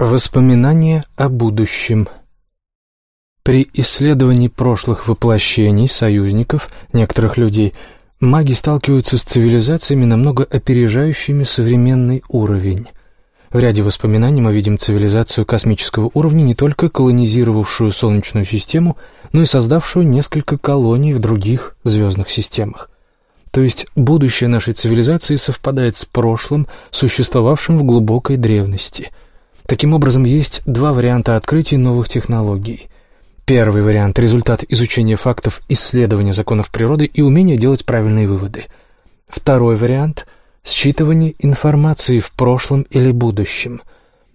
Воспоминания о будущем При исследовании прошлых воплощений союзников некоторых людей маги сталкиваются с цивилизациями, намного опережающими современный уровень. В ряде воспоминаний мы видим цивилизацию космического уровня, не только колонизировавшую Солнечную систему, но и создавшую несколько колоний в других звездных системах. То есть будущее нашей цивилизации совпадает с прошлым, существовавшим в глубокой древности – Таким образом, есть два варианта открытий новых технологий. Первый вариант – результат изучения фактов, исследования законов природы и умения делать правильные выводы. Второй вариант – считывание информации в прошлом или будущем.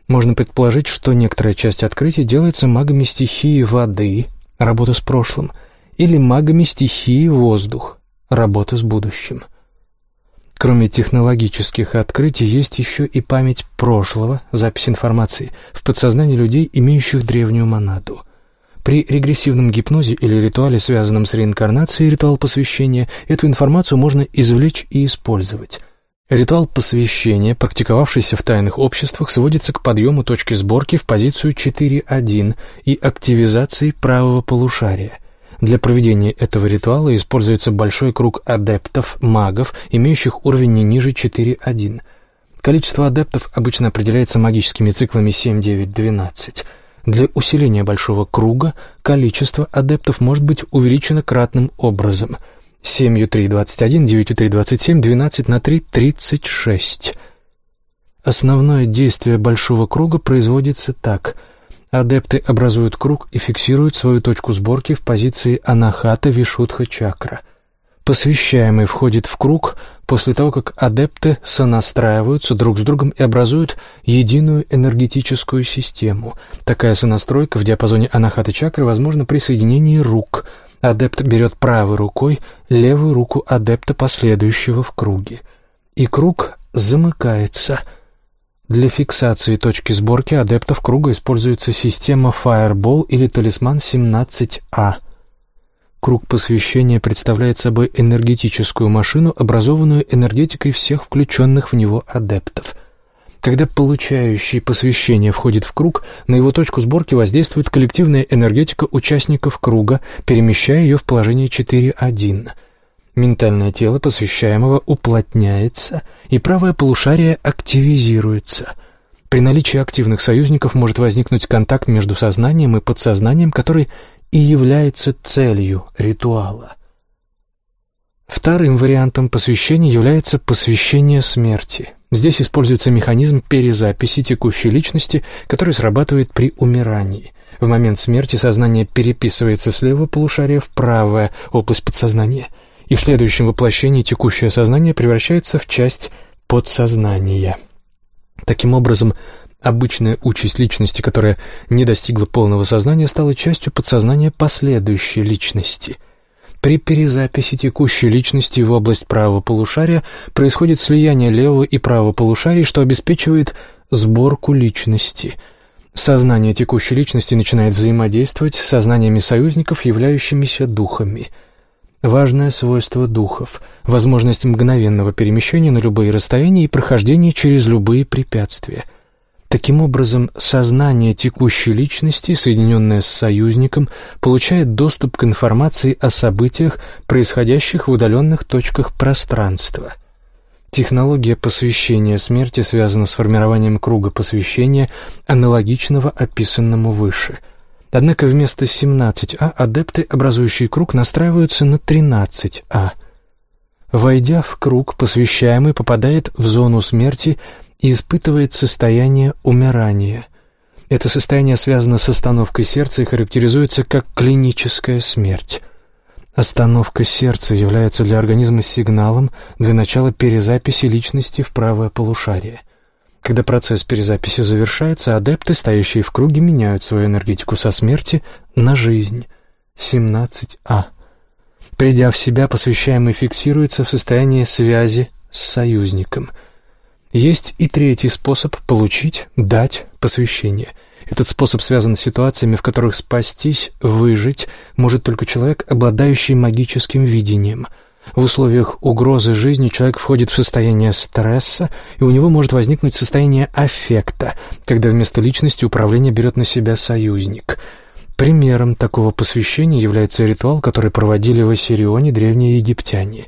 Можно предположить, что некоторая часть открытий делается магами стихии воды, работа с прошлым, или магами стихии воздух, работа с будущим – Кроме технологических открытий, есть еще и память прошлого, запись информации в подсознании людей, имеющих древнюю монаду. При регрессивном гипнозе или ритуале, связанном с реинкарнацией, ритуал посвящения, эту информацию можно извлечь и использовать. Ритуал посвящения, практиковавшийся в тайных обществах, сводится к подъему точки сборки в позицию 4.1 и активизации правого полушария – для проведения этого ритуала используется большой круг адептов, магов, имеющих уровень не ниже 4.1. Количество адептов обычно определяется магическими циклами 7, 9, 12. Для усиления большого круга количество адептов может быть увеличено кратным образом. 7 3 21, 9 3 27, 12 на 3 36. Основное действие большого круга производится так – Адепты образуют круг и фиксируют свою точку сборки в позиции анахата вишудха чакра. Посвящаемый входит в круг после того, как адепты сонастраиваются друг с другом и образуют единую энергетическую систему. Такая сонастройка в диапазоне анахата чакры возможна при соединении рук. Адепт берет правой рукой левую руку адепта, последующего в круге. И круг замыкается – для фиксации точки сборки адептов круга используется система Fireball или талисман 17А. Круг посвящения представляет собой энергетическую машину, образованную энергетикой всех включенных в него адептов. Когда получающий посвящение входит в круг, на его точку сборки воздействует коллективная энергетика участников круга, перемещая ее в положение 4.1. Ментальное тело посвящаемого уплотняется, и правое полушарие активизируется. При наличии активных союзников может возникнуть контакт между сознанием и подсознанием, который и является целью ритуала. Вторым вариантом посвящения является посвящение смерти. Здесь используется механизм перезаписи текущей личности, который срабатывает при умирании. В момент смерти сознание переписывается с левого полушария в правое, область подсознания – и в следующем воплощении текущее сознание превращается в часть подсознания. Таким образом, обычная участь личности, которая не достигла полного сознания, стала частью подсознания последующей личности. При перезаписи текущей личности в область правого полушария происходит слияние левого и правого полушарий, что обеспечивает сборку личности – Сознание текущей личности начинает взаимодействовать с сознаниями союзников, являющимися духами – Важное свойство духов – возможность мгновенного перемещения на любые расстояния и прохождения через любые препятствия. Таким образом, сознание текущей личности, соединенное с союзником, получает доступ к информации о событиях, происходящих в удаленных точках пространства. Технология посвящения смерти связана с формированием круга посвящения, аналогичного описанному выше – Однако вместо 17А адепты, образующие круг, настраиваются на 13А. Войдя в круг, посвящаемый попадает в зону смерти и испытывает состояние умирания. Это состояние связано с остановкой сердца и характеризуется как клиническая смерть. Остановка сердца является для организма сигналом для начала перезаписи личности в правое полушарие – когда процесс перезаписи завершается, адепты, стоящие в круге, меняют свою энергетику со смерти на жизнь. 17А. Придя в себя, посвящаемый фиксируется в состоянии связи с союзником. Есть и третий способ получить, дать посвящение. Этот способ связан с ситуациями, в которых спастись, выжить может только человек, обладающий магическим видением – В условиях угрозы жизни человек входит в состояние стресса, и у него может возникнуть состояние аффекта, когда вместо личности управление берет на себя союзник. Примером такого посвящения является ритуал, который проводили в Ассирионе древние египтяне.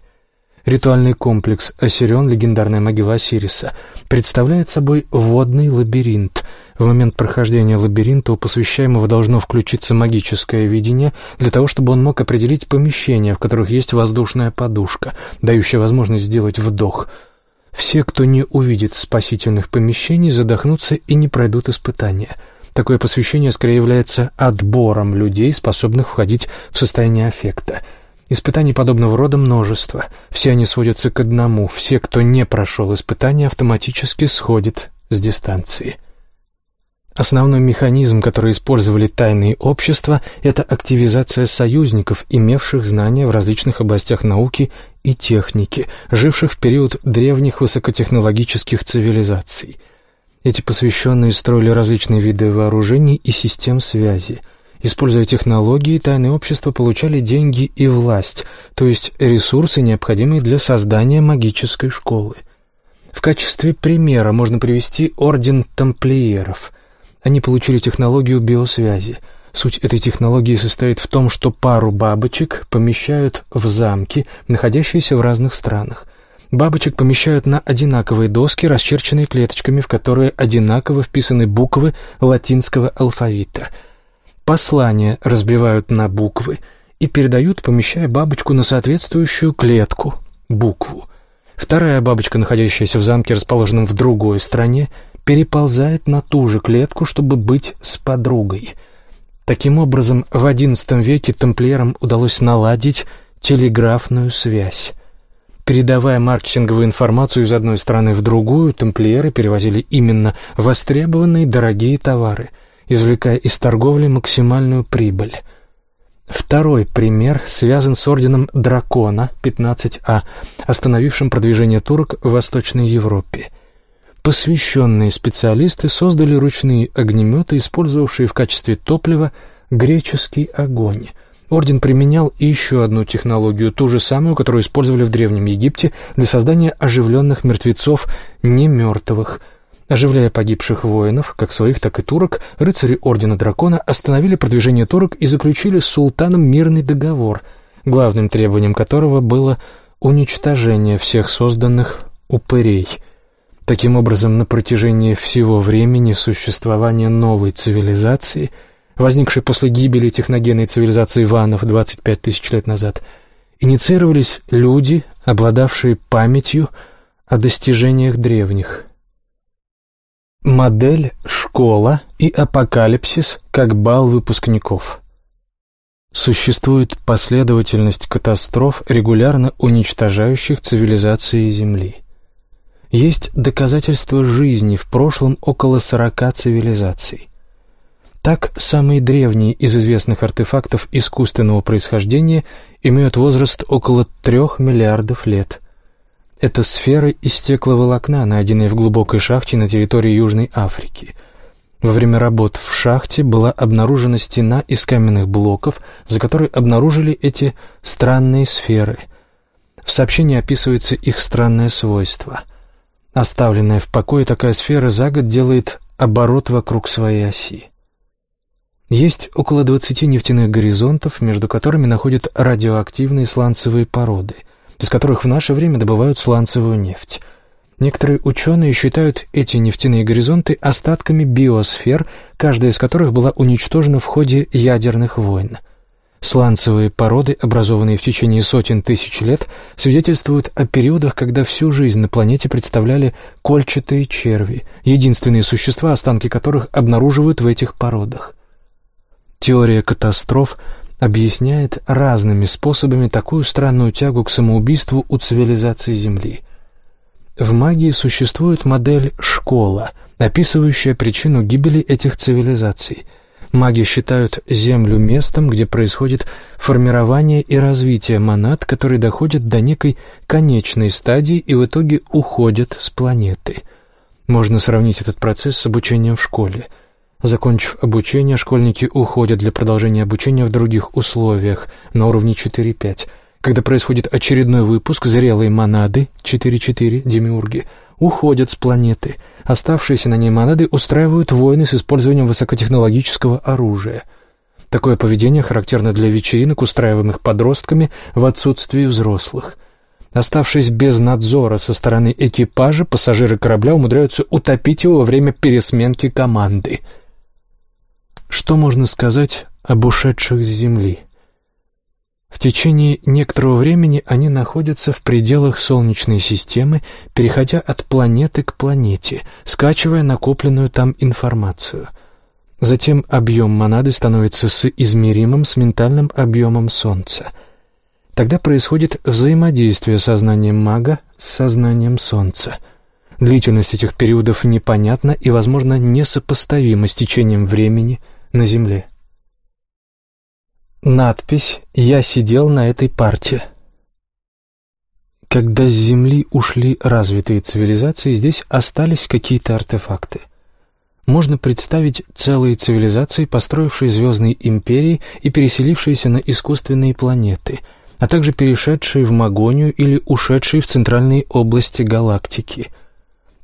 Ритуальный комплекс «Осирион. Легендарная могила Осириса» представляет собой водный лабиринт. В момент прохождения лабиринта у посвящаемого должно включиться магическое видение для того, чтобы он мог определить помещения, в которых есть воздушная подушка, дающая возможность сделать вдох. Все, кто не увидит спасительных помещений, задохнутся и не пройдут испытания. Такое посвящение скорее является отбором людей, способных входить в состояние аффекта – Испытаний подобного рода множество. Все они сводятся к одному. Все, кто не прошел испытания, автоматически сходит с дистанции. Основной механизм, который использовали тайные общества, это активизация союзников, имевших знания в различных областях науки и техники, живших в период древних высокотехнологических цивилизаций. Эти посвященные строили различные виды вооружений и систем связи – Используя технологии, тайные общества получали деньги и власть, то есть ресурсы, необходимые для создания магической школы. В качестве примера можно привести Орден Тамплиеров. Они получили технологию биосвязи. Суть этой технологии состоит в том, что пару бабочек помещают в замки, находящиеся в разных странах. Бабочек помещают на одинаковые доски, расчерченные клеточками, в которые одинаково вписаны буквы латинского алфавита – Послания разбивают на буквы и передают, помещая бабочку на соответствующую клетку, букву. Вторая бабочка, находящаяся в замке, расположенном в другой стране, переползает на ту же клетку, чтобы быть с подругой. Таким образом, в XI веке тамплиерам удалось наладить телеграфную связь. Передавая маркетинговую информацию из одной страны в другую, тамплиеры перевозили именно востребованные дорогие товары – извлекая из торговли максимальную прибыль. Второй пример связан с орденом Дракона 15А, остановившим продвижение турок в Восточной Европе. Посвященные специалисты создали ручные огнеметы, использовавшие в качестве топлива греческий огонь. Орден применял еще одну технологию, ту же самую, которую использовали в Древнем Египте для создания оживленных мертвецов, не мертвых – Оживляя погибших воинов, как своих, так и турок, рыцари Ордена Дракона остановили продвижение турок и заключили с султаном мирный договор, главным требованием которого было уничтожение всех созданных упырей. Таким образом, на протяжении всего времени существования новой цивилизации, возникшей после гибели техногенной цивилизации ванов 25 тысяч лет назад, инициировались люди, обладавшие памятью о достижениях древних – Модель «Школа» и «Апокалипсис» как бал выпускников. Существует последовательность катастроф, регулярно уничтожающих цивилизации Земли. Есть доказательства жизни в прошлом около сорока цивилизаций. Так, самые древние из известных артефактов искусственного происхождения имеют возраст около трех миллиардов лет – это сферы из стекловолокна, найденные в глубокой шахте на территории Южной Африки. Во время работ в шахте была обнаружена стена из каменных блоков, за которой обнаружили эти странные сферы. В сообщении описывается их странное свойство. Оставленная в покое такая сфера за год делает оборот вокруг своей оси. Есть около 20 нефтяных горизонтов, между которыми находят радиоактивные сланцевые породы – из которых в наше время добывают сланцевую нефть. Некоторые ученые считают эти нефтяные горизонты остатками биосфер, каждая из которых была уничтожена в ходе ядерных войн. Сланцевые породы, образованные в течение сотен тысяч лет, свидетельствуют о периодах, когда всю жизнь на планете представляли кольчатые черви, единственные существа, останки которых обнаруживают в этих породах. Теория катастроф объясняет разными способами такую странную тягу к самоубийству у цивилизации Земли. В магии существует модель «школа», описывающая причину гибели этих цивилизаций. Маги считают Землю местом, где происходит формирование и развитие монад, которые доходят до некой конечной стадии и в итоге уходят с планеты. Можно сравнить этот процесс с обучением в школе – Закончив обучение, школьники уходят для продолжения обучения в других условиях, на уровне 4-5. Когда происходит очередной выпуск, зрелые монады, 4-4, демиурги, уходят с планеты. Оставшиеся на ней монады устраивают войны с использованием высокотехнологического оружия. Такое поведение характерно для вечеринок, устраиваемых подростками в отсутствии взрослых. Оставшись без надзора со стороны экипажа, пассажиры корабля умудряются утопить его во время пересменки команды. Что можно сказать об ушедших с Земли? В течение некоторого времени они находятся в пределах Солнечной системы, переходя от планеты к планете, скачивая накопленную там информацию. Затем объем монады становится соизмеримым с ментальным объемом Солнца. Тогда происходит взаимодействие сознанием мага с сознанием Солнца. Длительность этих периодов непонятна и, возможно, несопоставима с течением времени на Земле. Надпись «Я сидел на этой парте». Когда с Земли ушли развитые цивилизации, здесь остались какие-то артефакты. Можно представить целые цивилизации, построившие звездные империи и переселившиеся на искусственные планеты, а также перешедшие в Магонию или ушедшие в центральные области галактики.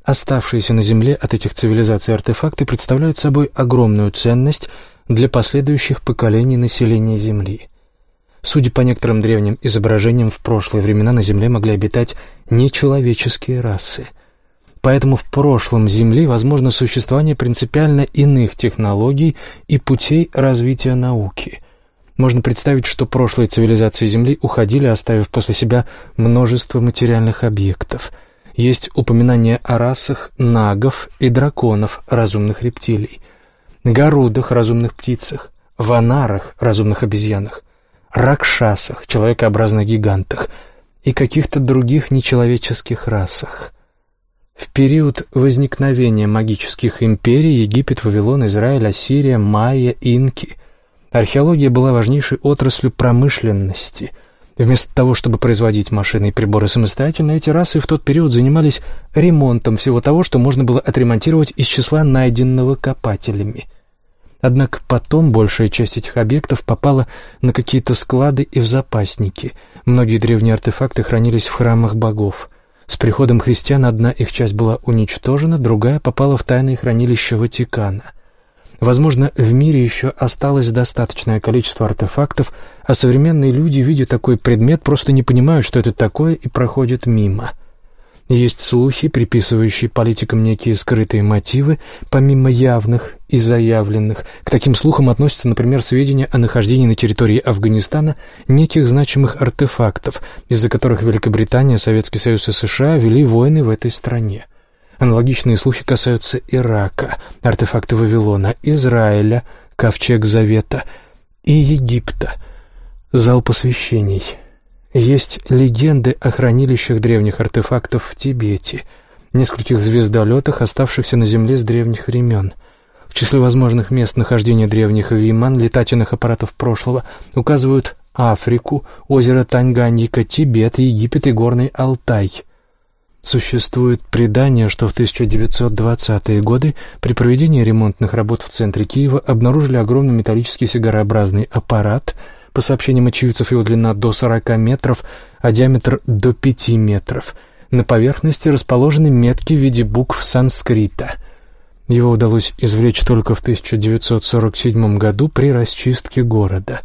Оставшиеся на Земле от этих цивилизаций артефакты представляют собой огромную ценность – для последующих поколений населения Земли. Судя по некоторым древним изображениям, в прошлые времена на Земле могли обитать нечеловеческие расы. Поэтому в прошлом Земли возможно существование принципиально иных технологий и путей развития науки. Можно представить, что прошлые цивилизации Земли уходили, оставив после себя множество материальных объектов. Есть упоминания о расах нагов и драконов, разумных рептилий – горудах, разумных птицах, ванарах, разумных обезьянах, ракшасах, человекообразных гигантах и каких-то других нечеловеческих расах. В период возникновения магических империй Египет, Вавилон, Израиль, Ассирия, Майя, Инки археология была важнейшей отраслью промышленности – Вместо того, чтобы производить машины и приборы самостоятельно, эти расы в тот период занимались ремонтом всего того, что можно было отремонтировать из числа найденного копателями. Однако потом большая часть этих объектов попала на какие-то склады и в запасники. Многие древние артефакты хранились в храмах богов. С приходом христиан одна их часть была уничтожена, другая попала в тайное хранилище Ватикана — Возможно, в мире еще осталось достаточное количество артефактов, а современные люди, видя такой предмет, просто не понимают, что это такое, и проходят мимо. Есть слухи, приписывающие политикам некие скрытые мотивы, помимо явных и заявленных. К таким слухам относятся, например, сведения о нахождении на территории Афганистана неких значимых артефактов, из-за которых Великобритания, Советский Союз и США вели войны в этой стране. Аналогичные слухи касаются Ирака, артефакты Вавилона, Израиля, Ковчег Завета и Египта, зал посвящений. Есть легенды о хранилищах древних артефактов в Тибете, нескольких звездолетах, оставшихся на Земле с древних времен. В числе возможных мест нахождения древних виман, летательных аппаратов прошлого, указывают Африку, озеро Танганьика, Тибет, Египет и горный Алтай – Существует предание, что в 1920-е годы при проведении ремонтных работ в центре Киева обнаружили огромный металлический сигарообразный аппарат. По сообщениям очевидцев, его длина до 40 метров, а диаметр до 5 метров. На поверхности расположены метки в виде букв санскрита. Его удалось извлечь только в 1947 году при расчистке города.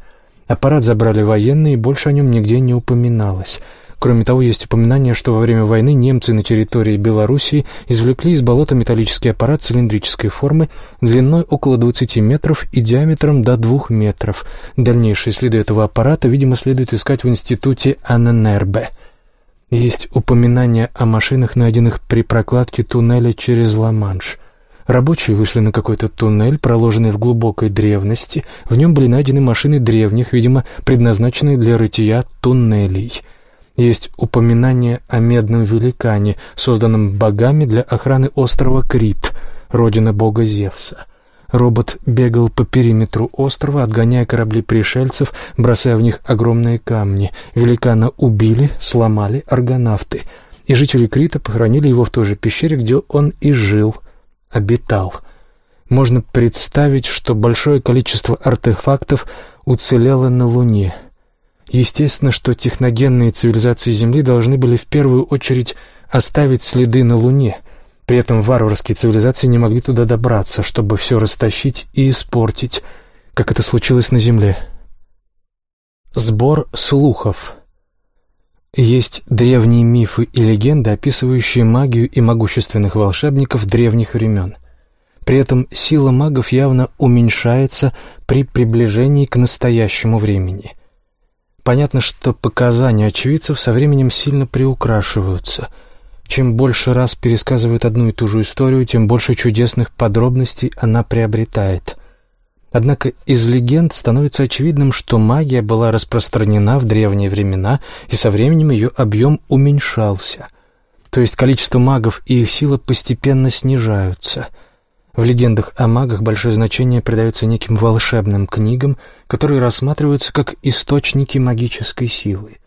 Аппарат забрали военные, и больше о нем нигде не упоминалось – Кроме того, есть упоминание, что во время войны немцы на территории Белоруссии извлекли из болота металлический аппарат цилиндрической формы длиной около 20 метров и диаметром до 2 метров. Дальнейшие следы этого аппарата, видимо, следует искать в институте Анненербе. Есть упоминание о машинах, найденных при прокладке туннеля через Ла-Манш. Рабочие вышли на какой-то туннель, проложенный в глубокой древности. В нем были найдены машины древних, видимо, предназначенные для рытья туннелей – есть упоминание о медном великане, созданном богами для охраны острова Крит, родины бога Зевса. Робот бегал по периметру острова, отгоняя корабли пришельцев, бросая в них огромные камни. Великана убили, сломали аргонавты, и жители Крита похоронили его в той же пещере, где он и жил, обитал. Можно представить, что большое количество артефактов уцелело на Луне — Естественно, что техногенные цивилизации Земли должны были в первую очередь оставить следы на Луне. При этом варварские цивилизации не могли туда добраться, чтобы все растащить и испортить, как это случилось на Земле. Сбор слухов Есть древние мифы и легенды, описывающие магию и могущественных волшебников древних времен. При этом сила магов явно уменьшается при приближении к настоящему времени. Понятно, что показания очевидцев со временем сильно приукрашиваются. Чем больше раз пересказывают одну и ту же историю, тем больше чудесных подробностей она приобретает. Однако из легенд становится очевидным, что магия была распространена в древние времена, и со временем ее объем уменьшался. То есть количество магов и их сила постепенно снижаются – в легендах о магах большое значение придается неким волшебным книгам, которые рассматриваются как источники магической силы.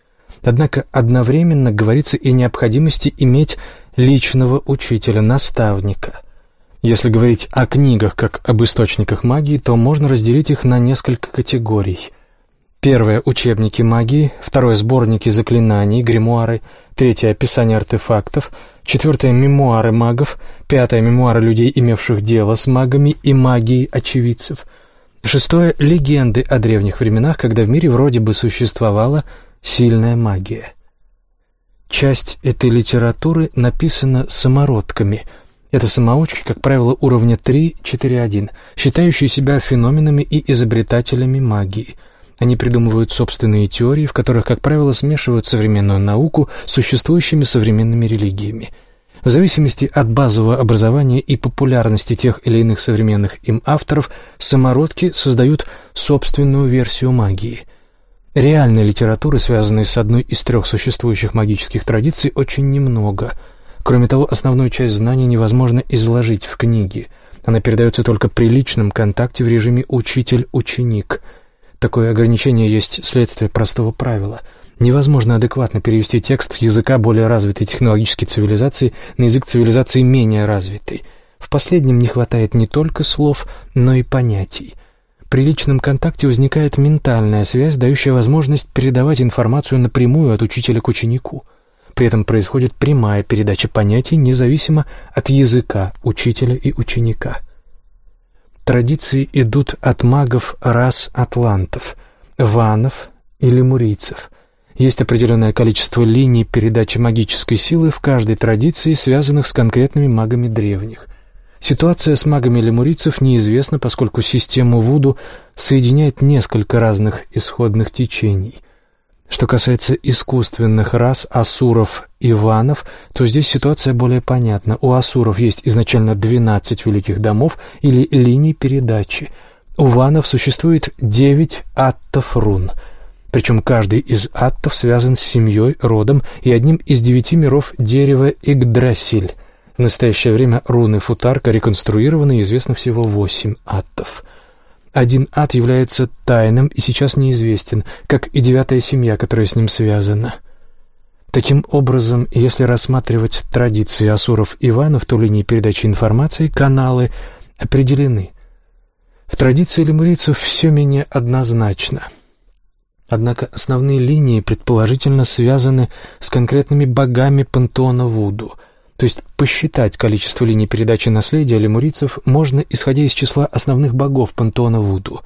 Однако одновременно говорится и необходимости иметь личного учителя, наставника. Если говорить о книгах как об источниках магии, то можно разделить их на несколько категорий – Первое – учебники магии, второе – сборники заклинаний, гримуары, третье – описание артефактов, четвертое – мемуары магов, пятое – мемуары людей, имевших дело с магами и магией очевидцев, шестое – легенды о древних временах, когда в мире вроде бы существовала сильная магия. Часть этой литературы написана самородками – это самоучки, как правило, уровня 3-4-1, считающие себя феноменами и изобретателями магии – они придумывают собственные теории, в которых, как правило, смешивают современную науку с существующими современными религиями. В зависимости от базового образования и популярности тех или иных современных им авторов, самородки создают собственную версию магии. Реальной литературы, связанной с одной из трех существующих магических традиций, очень немного. Кроме того, основную часть знаний невозможно изложить в книге. Она передается только при личном контакте в режиме «учитель-ученик». Такое ограничение есть следствие простого правила. Невозможно адекватно перевести текст с языка более развитой технологической цивилизации на язык цивилизации менее развитой. В последнем не хватает не только слов, но и понятий. При личном контакте возникает ментальная связь, дающая возможность передавать информацию напрямую от учителя к ученику. При этом происходит прямая передача понятий, независимо от языка учителя и ученика. Традиции идут от магов рас атлантов, ванов или мурийцев. Есть определенное количество линий передачи магической силы в каждой традиции, связанных с конкретными магами древних. Ситуация с магами лемурийцев неизвестна, поскольку систему Вуду соединяет несколько разных исходных течений – что касается искусственных рас асуров и ванов, то здесь ситуация более понятна. У асуров есть изначально 12 великих домов или линий передачи. У ванов существует 9 аттов рун. Причем каждый из аттов связан с семьей, родом и одним из девяти миров дерева Игдрасиль. В настоящее время руны Футарка реконструированы и известно всего восемь аттов – один ад является тайным и сейчас неизвестен, как и девятая семья, которая с ним связана. Таким образом, если рассматривать традиции асуров Иванов, то линии передачи информации, каналы определены. В традиции лемурийцев все менее однозначно. Однако основные линии предположительно связаны с конкретными богами пантеона Вуду – то есть посчитать количество линий передачи наследия лемурийцев можно, исходя из числа основных богов пантеона Вуду.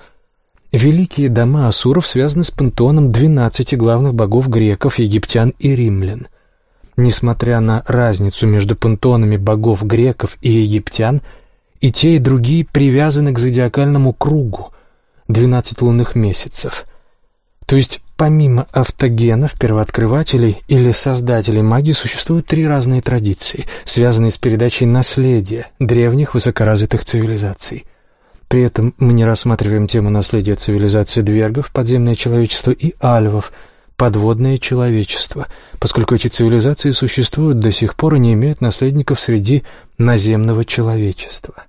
Великие дома асуров связаны с пантеоном 12 главных богов греков, египтян и римлян. Несмотря на разницу между пантеонами богов греков и египтян, и те, и другие привязаны к зодиакальному кругу – 12 лунных месяцев. То есть Помимо автогенов, первооткрывателей или создателей магии существуют три разные традиции, связанные с передачей наследия древних высокоразвитых цивилизаций. При этом мы не рассматриваем тему наследия цивилизации двергов, подземное человечество и альвов, подводное человечество, поскольку эти цивилизации существуют до сих пор и не имеют наследников среди наземного человечества.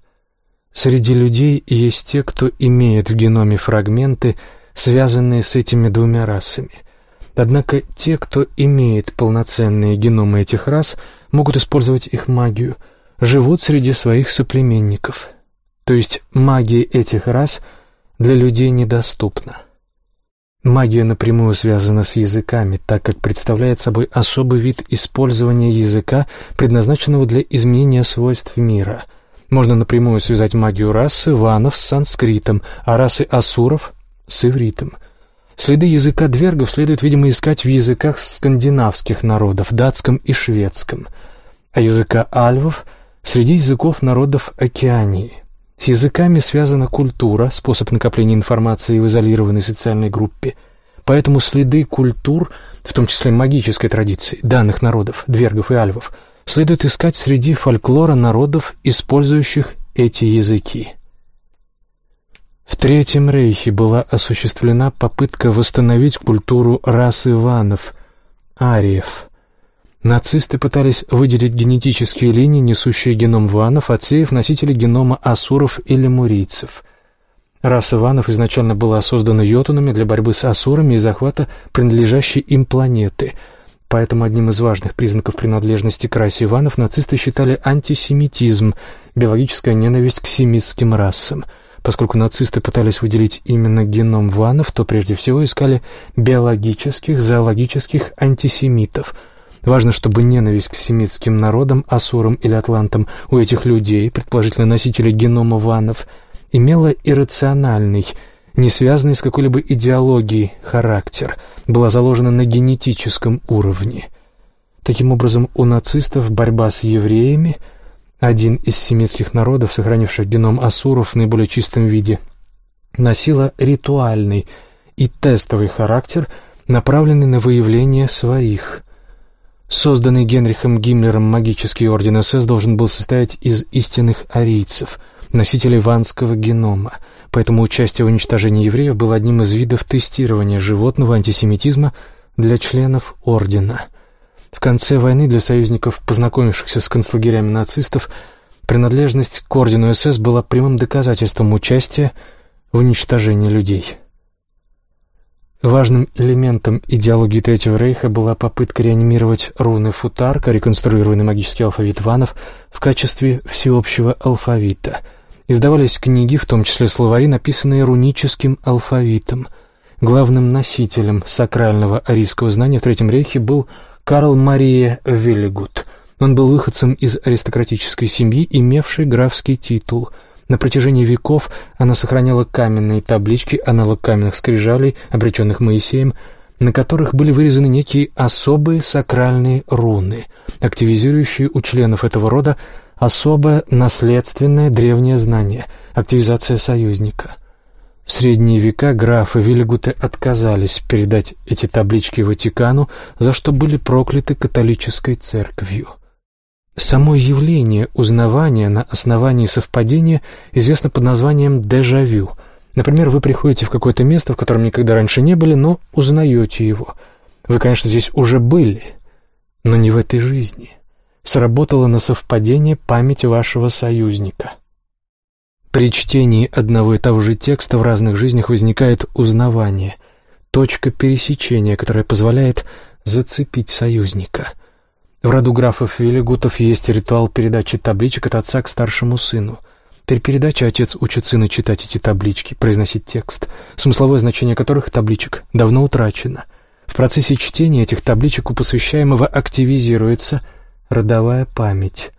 Среди людей есть те, кто имеет в геноме фрагменты – связанные с этими двумя расами. Однако те, кто имеет полноценные геномы этих рас, могут использовать их магию, живут среди своих соплеменников. То есть магия этих рас для людей недоступна. Магия напрямую связана с языками, так как представляет собой особый вид использования языка, предназначенного для изменения свойств мира. Можно напрямую связать магию расы ванов с санскритом, а расы асуров — с ивритом. Следы языка двергов следует, видимо, искать в языках скандинавских народов, датском и шведском, а языка альвов — среди языков народов Океании. С языками связана культура, способ накопления информации в изолированной социальной группе. Поэтому следы культур, в том числе магической традиции, данных народов, двергов и альвов, следует искать среди фольклора народов, использующих эти языки. В Третьем Рейхе была осуществлена попытка восстановить культуру рас Иванов, ариев, Нацисты пытались выделить генетические линии, несущие геном ванов, отсеяв носители генома асуров или мурийцев. Раса ванов изначально была создана йотунами для борьбы с асурами и захвата принадлежащей им планеты. Поэтому одним из важных признаков принадлежности к расе ванов нацисты считали антисемитизм, биологическая ненависть к семитским расам. Поскольку нацисты пытались выделить именно геном ванов, то прежде всего искали биологических, зоологических антисемитов – Важно, чтобы ненависть к семитским народам, асурам или атлантам у этих людей, предположительно носителей генома ванов, имела иррациональный, не связанный с какой-либо идеологией характер, была заложена на генетическом уровне. Таким образом, у нацистов борьба с евреями, один из семитских народов, сохранивших геном асуров в наиболее чистом виде, носила ритуальный и тестовый характер, направленный на выявление своих – Созданный Генрихом Гиммлером магический орден СС должен был состоять из истинных арийцев, носителей ванского генома, поэтому участие в уничтожении евреев было одним из видов тестирования животного антисемитизма для членов ордена. В конце войны для союзников, познакомившихся с концлагерями нацистов, принадлежность к ордену СС была прямым доказательством участия в уничтожении людей. Важным элементом идеологии Третьего Рейха была попытка реанимировать руны Футарка, реконструированный магический алфавит ванов, в качестве всеобщего алфавита. Издавались книги, в том числе словари, написанные руническим алфавитом. Главным носителем сакрального арийского знания в Третьем Рейхе был Карл Мария Веллигут. Он был выходцем из аристократической семьи, имевшей графский титул – на протяжении веков она сохраняла каменные таблички, аналог каменных скрижалей, обреченных Моисеем, на которых были вырезаны некие особые сакральные руны, активизирующие у членов этого рода особое наследственное древнее знание, активизация союзника. В средние века графы Виллигуты отказались передать эти таблички Ватикану, за что были прокляты католической церковью. Само явление узнавания на основании совпадения известно под названием дежавю. Например, вы приходите в какое-то место, в котором никогда раньше не были, но узнаете его. Вы, конечно, здесь уже были, но не в этой жизни. Сработала на совпадение память вашего союзника. При чтении одного и того же текста в разных жизнях возникает узнавание, точка пересечения, которая позволяет зацепить союзника – в роду графов Велигутов есть ритуал передачи табличек от отца к старшему сыну. При передаче отец учит сына читать эти таблички, произносить текст, смысловое значение которых табличек давно утрачено. В процессе чтения этих табличек у посвящаемого активизируется родовая память.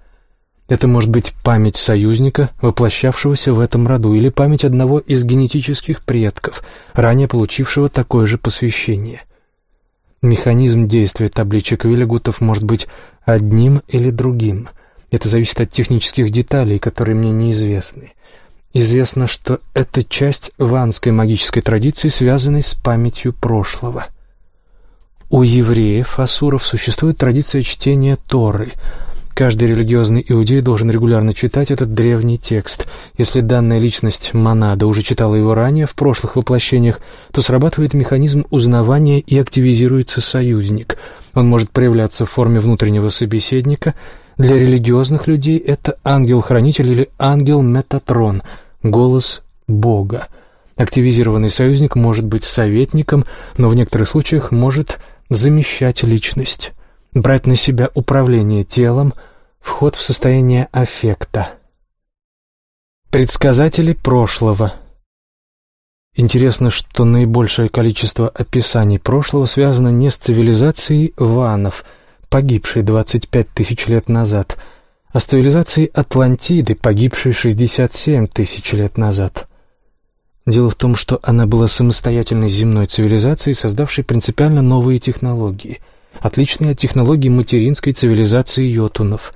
Это может быть память союзника, воплощавшегося в этом роду, или память одного из генетических предков, ранее получившего такое же посвящение. Механизм действия табличек Виллигутов может быть одним или другим. Это зависит от технических деталей, которые мне неизвестны. Известно, что это часть ванской магической традиции, связанной с памятью прошлого. У евреев, асуров, существует традиция чтения Торы — Каждый религиозный иудей должен регулярно читать этот древний текст. Если данная личность монада уже читала его ранее, в прошлых воплощениях, то срабатывает механизм узнавания и активизируется союзник. Он может проявляться в форме внутреннего собеседника. Для религиозных людей это ангел-хранитель или ангел-метатрон, голос Бога. Активизированный союзник может быть советником, но в некоторых случаях может замещать личность брать на себя управление телом, вход в состояние аффекта. Предсказатели прошлого. Интересно, что наибольшее количество описаний прошлого связано не с цивилизацией ванов, погибшей 25 тысяч лет назад, а с цивилизацией Атлантиды, погибшей 67 тысяч лет назад. Дело в том, что она была самостоятельной земной цивилизацией, создавшей принципиально новые технологии, отличные от технологий материнской цивилизации йотунов.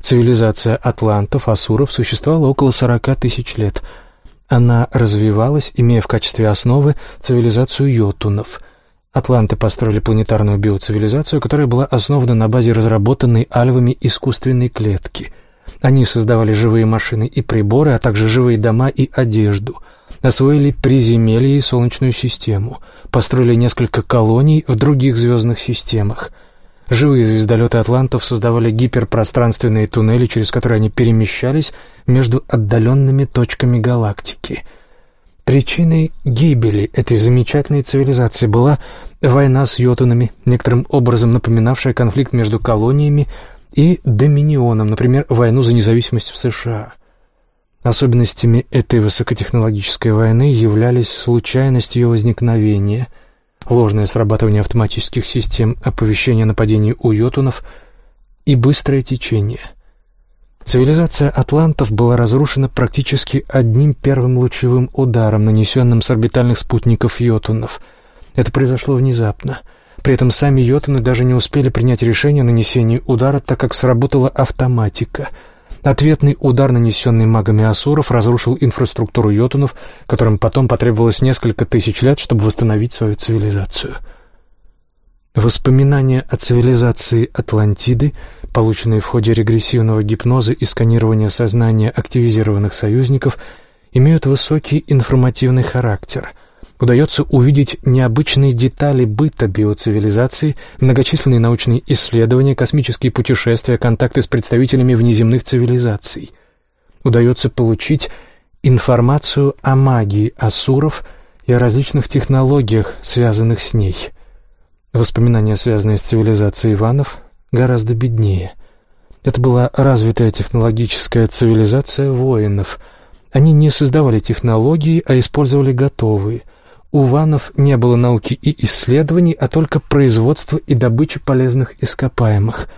Цивилизация атлантов, асуров, существовала около 40 тысяч лет – она развивалась, имея в качестве основы цивилизацию йотунов. Атланты построили планетарную биоцивилизацию, которая была основана на базе разработанной альвами искусственной клетки. Они создавали живые машины и приборы, а также живые дома и одежду. Освоили приземелье и Солнечную систему. Построили несколько колоний в других звездных системах – Живые звездолеты атлантов создавали гиперпространственные туннели, через которые они перемещались между отдаленными точками галактики. Причиной гибели этой замечательной цивилизации была война с йотунами, некоторым образом напоминавшая конфликт между колониями и доминионом, например, войну за независимость в США. Особенностями этой высокотехнологической войны являлись случайность ее возникновения – ложное срабатывание автоматических систем оповещения о нападении у йотунов и быстрое течение. Цивилизация атлантов была разрушена практически одним первым лучевым ударом, нанесенным с орбитальных спутников йотунов. Это произошло внезапно. При этом сами йотуны даже не успели принять решение о нанесении удара, так как сработала автоматика — Ответный удар, нанесенный магами Асуров, разрушил инфраструктуру йотунов, которым потом потребовалось несколько тысяч лет, чтобы восстановить свою цивилизацию. Воспоминания о цивилизации Атлантиды, полученные в ходе регрессивного гипноза и сканирования сознания активизированных союзников, имеют высокий информативный характер – удается увидеть необычные детали быта биоцивилизации, многочисленные научные исследования, космические путешествия, контакты с представителями внеземных цивилизаций. Удается получить информацию о магии асуров и о различных технологиях, связанных с ней. Воспоминания, связанные с цивилизацией Иванов, гораздо беднее. Это была развитая технологическая цивилизация воинов. Они не создавали технологии, а использовали готовые – у ванов не было науки и исследований, а только производство и добыча полезных ископаемых.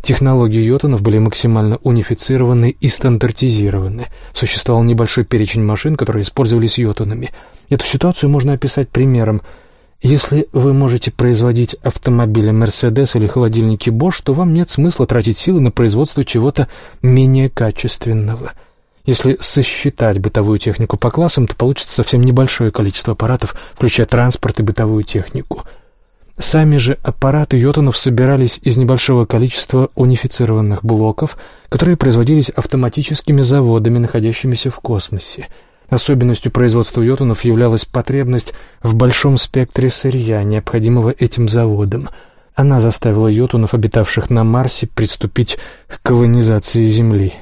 Технологии йотунов были максимально унифицированы и стандартизированы. Существовал небольшой перечень машин, которые использовались йотунами. Эту ситуацию можно описать примером. Если вы можете производить автомобили Mercedes или холодильники Bosch, то вам нет смысла тратить силы на производство чего-то менее качественного – если сосчитать бытовую технику по классам, то получится совсем небольшое количество аппаратов, включая транспорт и бытовую технику. Сами же аппараты йотунов собирались из небольшого количества унифицированных блоков, которые производились автоматическими заводами, находящимися в космосе. Особенностью производства йотунов являлась потребность в большом спектре сырья, необходимого этим заводом. Она заставила йотунов, обитавших на Марсе, приступить к колонизации Земли.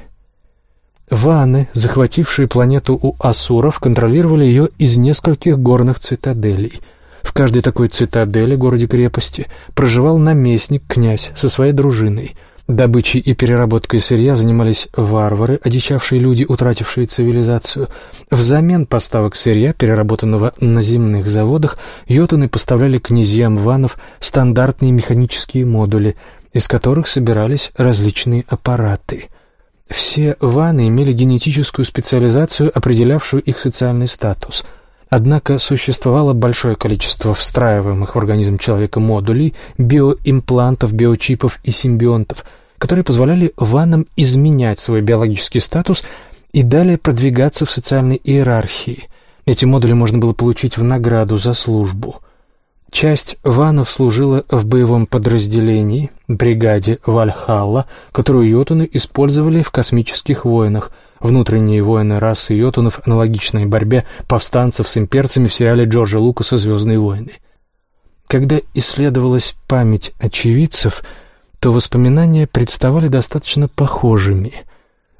Ваны, захватившие планету у асуров, контролировали ее из нескольких горных цитаделей. В каждой такой цитадели, городе-крепости, проживал наместник, князь, со своей дружиной. Добычей и переработкой сырья занимались варвары, одичавшие люди, утратившие цивилизацию. Взамен поставок сырья, переработанного на земных заводах, йотуны поставляли князьям ванов стандартные механические модули, из которых собирались различные аппараты – все ваны имели генетическую специализацию, определявшую их социальный статус. Однако существовало большое количество встраиваемых в организм человека модулей, биоимплантов, биочипов и симбионтов, которые позволяли ванам изменять свой биологический статус и далее продвигаться в социальной иерархии. Эти модули можно было получить в награду за службу – Часть ванов служила в боевом подразделении, бригаде Вальхалла, которую йотуны использовали в космических войнах. Внутренние войны расы йотунов, аналогичные борьбе повстанцев с имперцами в сериале Джорджа Лукаса «Звездные войны». Когда исследовалась память очевидцев, то воспоминания представали достаточно похожими.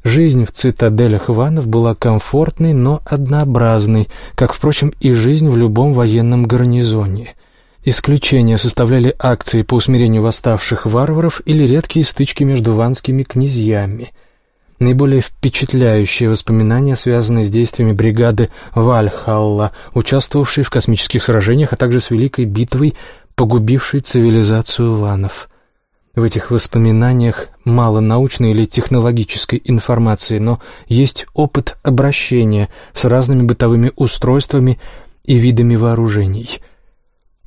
Жизнь в цитаделях ванов была комфортной, но однообразной, как, впрочем, и жизнь в любом военном гарнизоне – Исключение составляли акции по усмирению восставших варваров или редкие стычки между ванскими князьями. Наиболее впечатляющие воспоминания связаны с действиями бригады Вальхалла, участвовавшей в космических сражениях, а также с Великой битвой, погубившей цивилизацию ванов. В этих воспоминаниях мало научной или технологической информации, но есть опыт обращения с разными бытовыми устройствами и видами вооружений.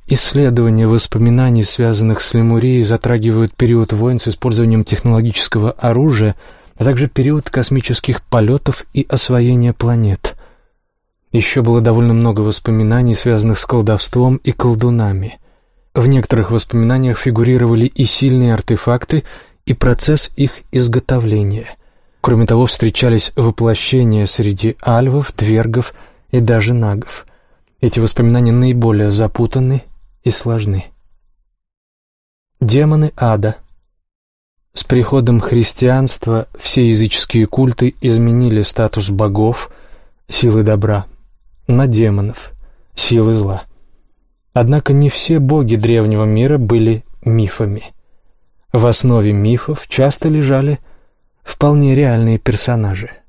Исследования воспоминаний, связанных с Лемурией, затрагивают период войн с использованием технологического оружия – а также период космических полетов и освоения планет. Еще было довольно много воспоминаний, связанных с колдовством и колдунами. В некоторых воспоминаниях фигурировали и сильные артефакты, и процесс их изготовления. Кроме того, встречались воплощения среди альвов, двергов и даже нагов. Эти воспоминания наиболее запутаны и сложны. Демоны ада – с приходом христианства все языческие культы изменили статус богов, силы добра, на демонов, силы зла. Однако не все боги древнего мира были мифами. В основе мифов часто лежали вполне реальные персонажи –